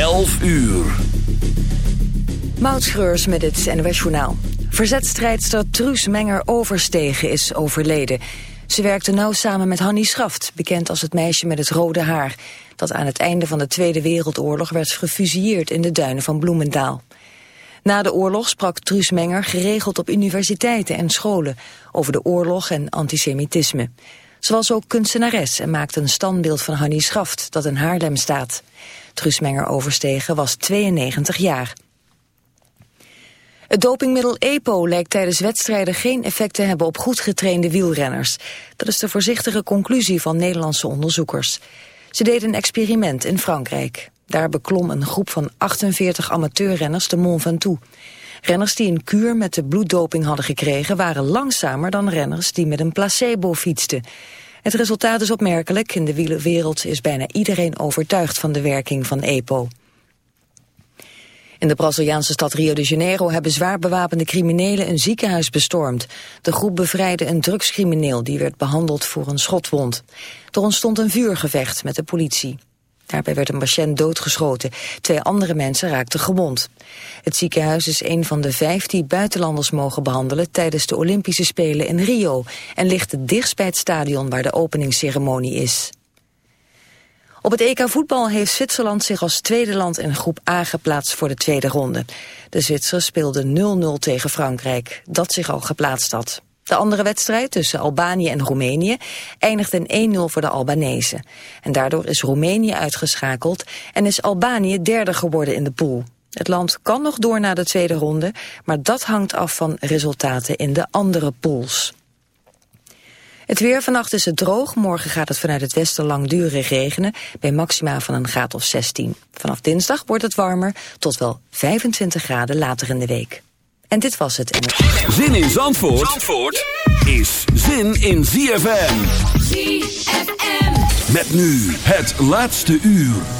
11 uur. Moutschreurs met het NOS Journaal. Verzetstrijdster Truus Menger Overstegen is overleden. Ze werkte nauw samen met Hannie Schaft, bekend als het meisje met het rode haar... dat aan het einde van de Tweede Wereldoorlog werd gefusilleerd in de duinen van Bloemendaal. Na de oorlog sprak Truus Menger geregeld op universiteiten en scholen... over de oorlog en antisemitisme. Ze was ook kunstenares en maakte een standbeeld van Hannie Schaft... dat in Haarlem staat. Truus Menger Overstegen was 92 jaar. Het dopingmiddel EPO lijkt tijdens wedstrijden geen effect te hebben op goed getrainde wielrenners. Dat is de voorzichtige conclusie van Nederlandse onderzoekers. Ze deden een experiment in Frankrijk. Daar beklom een groep van 48 amateurrenners de Mont Ventoux. Renners die een kuur met de bloeddoping hadden gekregen... waren langzamer dan renners die met een placebo fietsten. Het resultaat is opmerkelijk. In de wielerwereld is bijna iedereen overtuigd van de werking van EPO. In de Braziliaanse stad Rio de Janeiro hebben zwaar bewapende criminelen een ziekenhuis bestormd. De groep bevrijdde een drugscrimineel die werd behandeld voor een schotwond. Er ontstond een vuurgevecht met de politie. Daarbij werd een patiënt doodgeschoten. Twee andere mensen raakten gewond. Het ziekenhuis is een van de vijf die buitenlanders mogen behandelen tijdens de Olympische Spelen in Rio en ligt het dichtst bij het stadion waar de openingsceremonie is. Op het EK voetbal heeft Zwitserland zich als tweede land in groep A geplaatst voor de tweede ronde. De Zwitsers speelden 0-0 tegen Frankrijk, dat zich al geplaatst had. De andere wedstrijd tussen Albanië en Roemenië eindigde in 1-0 voor de Albanese. En daardoor is Roemenië uitgeschakeld en is Albanië derde geworden in de pool. Het land kan nog door naar de tweede ronde, maar dat hangt af van resultaten in de andere pools. Het weer vannacht is het droog. Morgen gaat het vanuit het westen langdurig regenen. Bij maxima van een graad of 16. Vanaf dinsdag wordt het warmer tot wel 25 graden later in de week. En dit was het. Zin in Zandvoort, Zandvoort is zin in ZFM. ZFM. Met nu het laatste uur.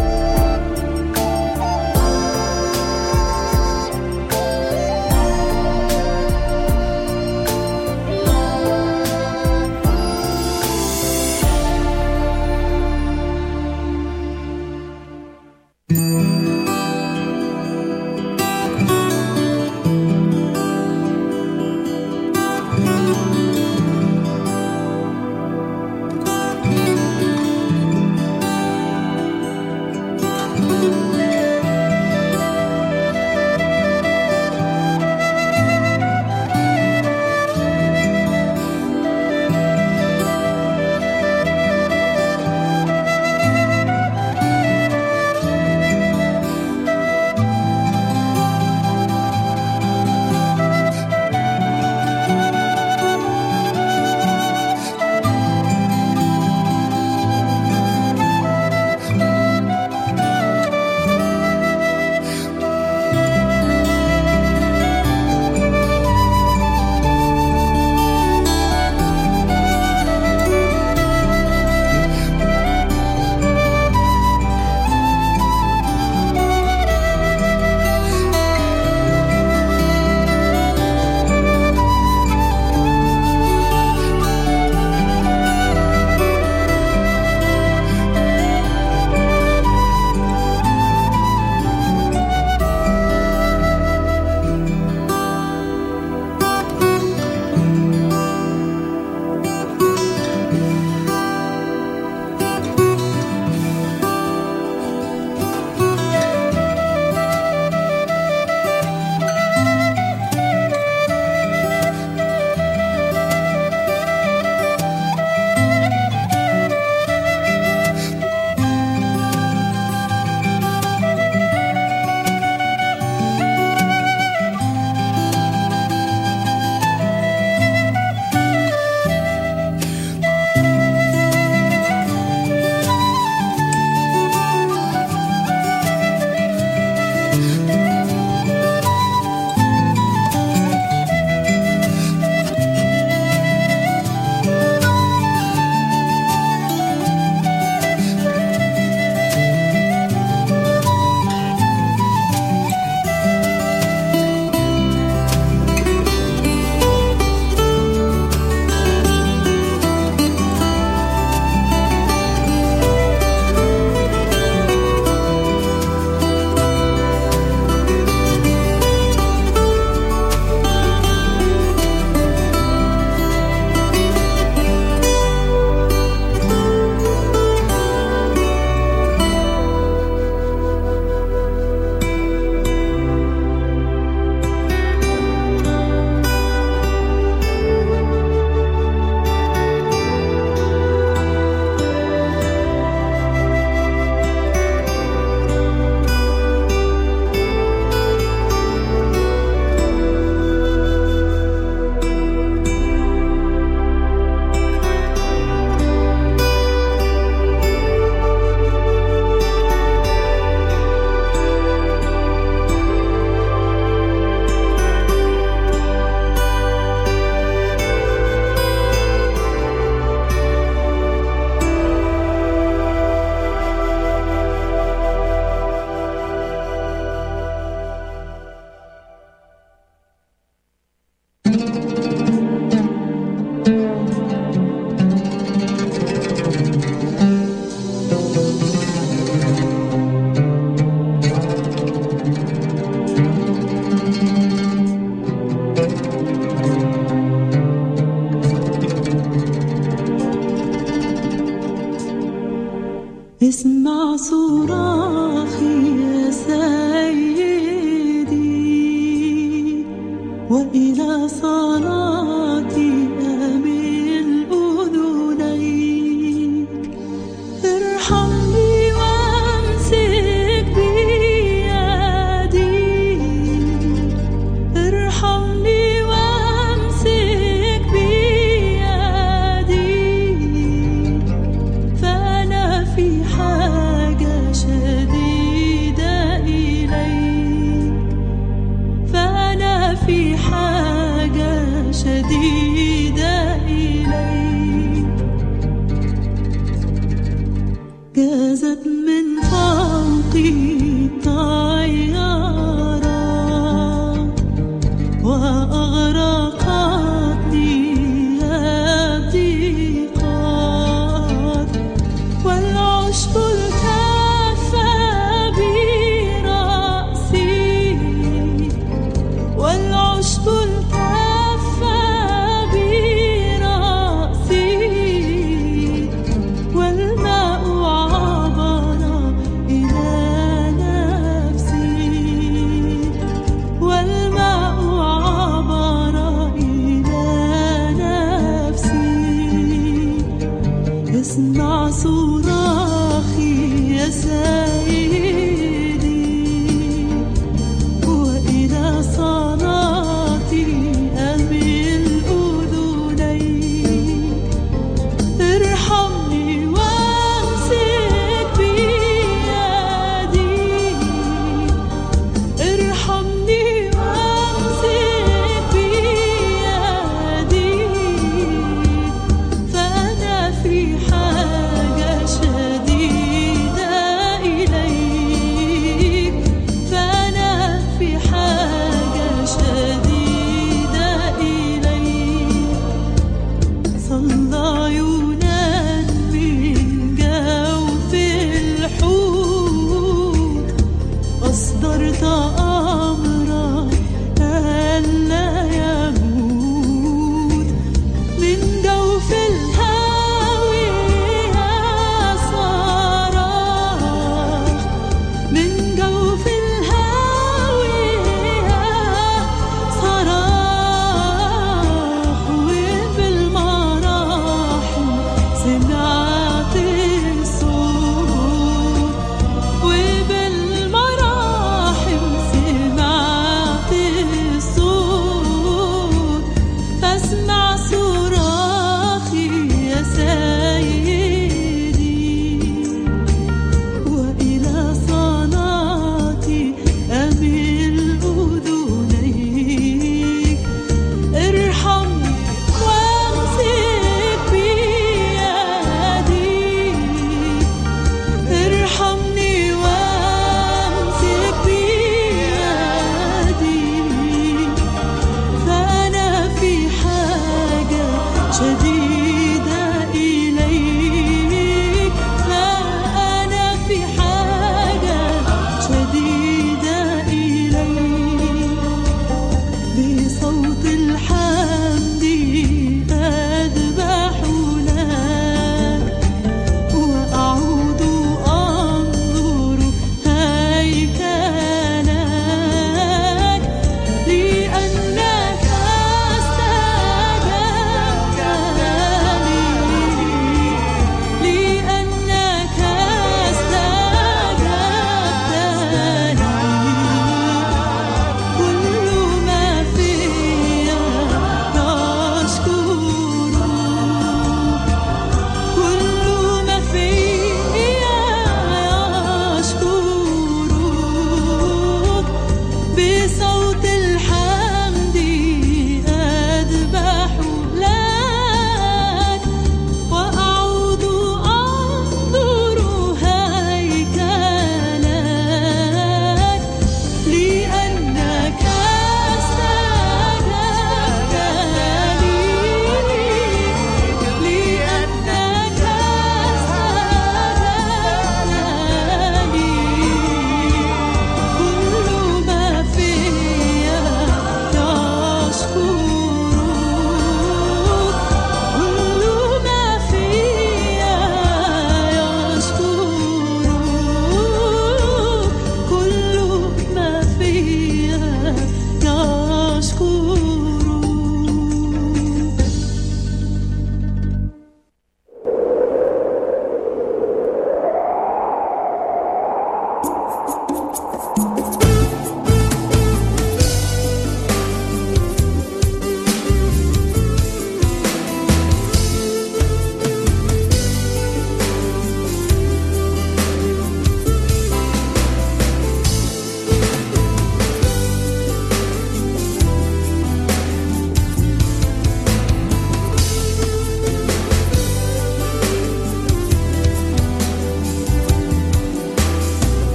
sevda